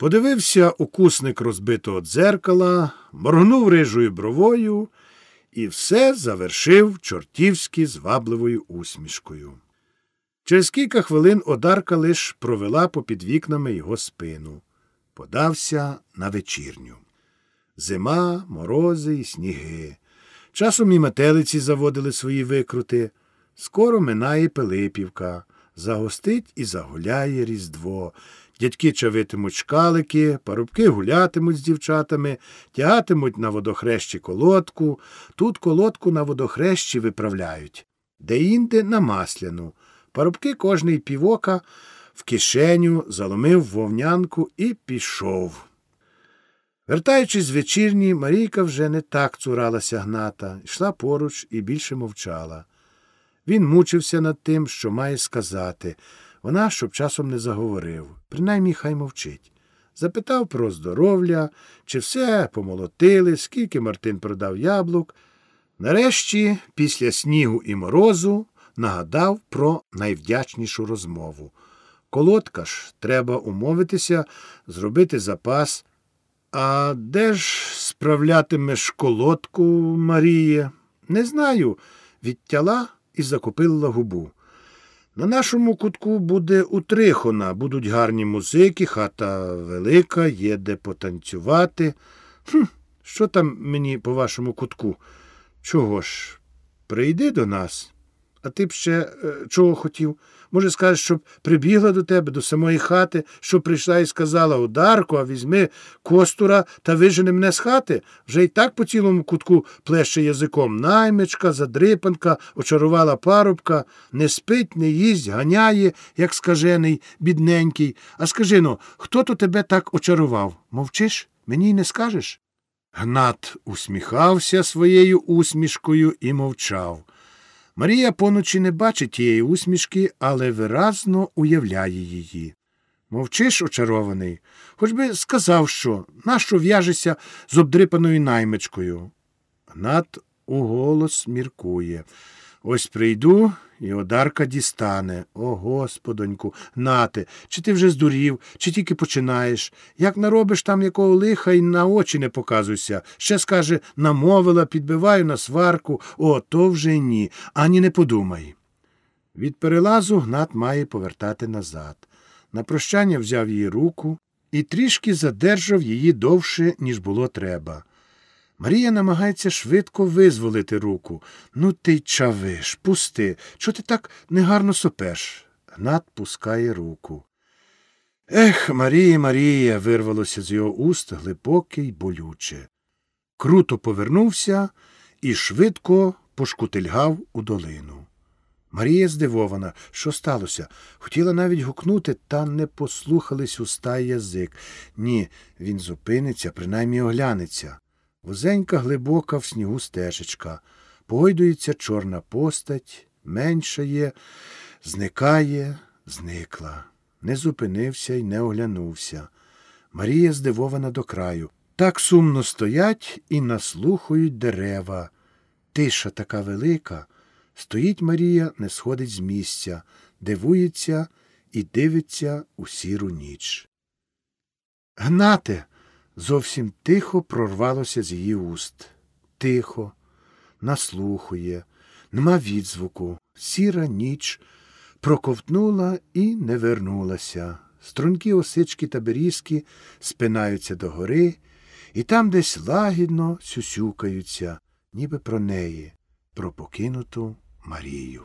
Подивився укусник розбитого дзеркала, моргнув рижою бровою і все завершив чортівськи звабливою усмішкою. Через кілька хвилин одарка лиш провела попід вікнами його спину. Подався на вечірню. Зима, морози і сніги. Часом і метелиці заводили свої викрути. Скоро минає Пилипівка, загостить і загуляє Різдво. Дядьки чавитимуть шкалики, парубки гулятимуть з дівчатами, тягатимуть на водохрещі колодку. Тут колодку на водохрещі виправляють, де інде на масляну. Парубки кожний півока в кишеню заломив вовнянку і пішов. Вертаючись з вечірні, Марійка вже не так цуралася гната, йшла поруч і більше мовчала. Він мучився над тим, що має сказати. Вона, щоб часом не заговорив, принаймні хай мовчить. Запитав про здоров'я, чи все помолотили, скільки Мартин продав яблук. Нарешті, після снігу і морозу, нагадав про найвдячнішу розмову. Колодка ж, треба умовитися, зробити запас. А де ж справлятимеш колодку, Марія? Не знаю. Відтяла і закупила губу. На нашому кутку буде утрихона, будуть гарні музики, хата велика, є де потанцювати. Хм, Що там мені по вашому кутку? Чого ж? Прийди до нас. А ти б ще е, чого хотів? Може, скажеш, щоб прибігла до тебе, до самої хати, щоб прийшла і сказала ударку, а візьми костура та вижени мене з хати. Вже й так по цілому кутку плеще язиком. Наймичка, задрипанка, очарувала парубка, не спить, не їсть, ганяє, як скажений, бідненький. А скажи но, хто то тебе так очарував? Мовчиш? Мені й не скажеш? Гнат усміхався своєю усмішкою і мовчав. Марія поночі не бачить тієї усмішки, але виразно уявляє її. Мовчиш, очарований, хоч би сказав, що, нащо в'яжешся з обдрипаною наймичкою. Гнат уголос міркує. Ось прийду, і одарка дістане. О, господоньку, нате, чи ти вже здурів, чи тільки починаєш. Як наробиш там якого лиха і на очі не показуйся. Ще скаже намовила, підбиваю на сварку. О, то вже ні, ані не подумай. Від перелазу гнат має повертати назад. На прощання взяв її руку і трішки задержав її довше, ніж було треба. Марія намагається швидко визволити руку. Ну, ти чавиш, пусти. Чого ти так негарно сопеш? Гнат пускає руку. Ех, Марія, Марія, вирвалося з його уст глибоке й болюче. Круто повернувся і швидко пошкутильгав у долину. Марія здивована, що сталося. Хотіла навіть гукнути, та не послухались уста язик. Ні, він зупиниться, принаймні оглянеться. Вузенька глибока в снігу стежечка, погойдується чорна постать, меншає, зникає, зникла. Не зупинився й не оглянувся. Марія здивована до краю. Так сумно стоять і наслухають дерева. Тиша така велика. Стоїть Марія, не сходить з місця, дивується і дивиться у сіру ніч. Гнате. Зовсім тихо прорвалося з її уст. Тихо, наслухує, нема відзвуку. Сіра ніч проковтнула і не вернулася. Стрункі осички та берізки спинаються догори, і там десь лагідно сюсюкаються, ніби про неї, про покинуту Марію.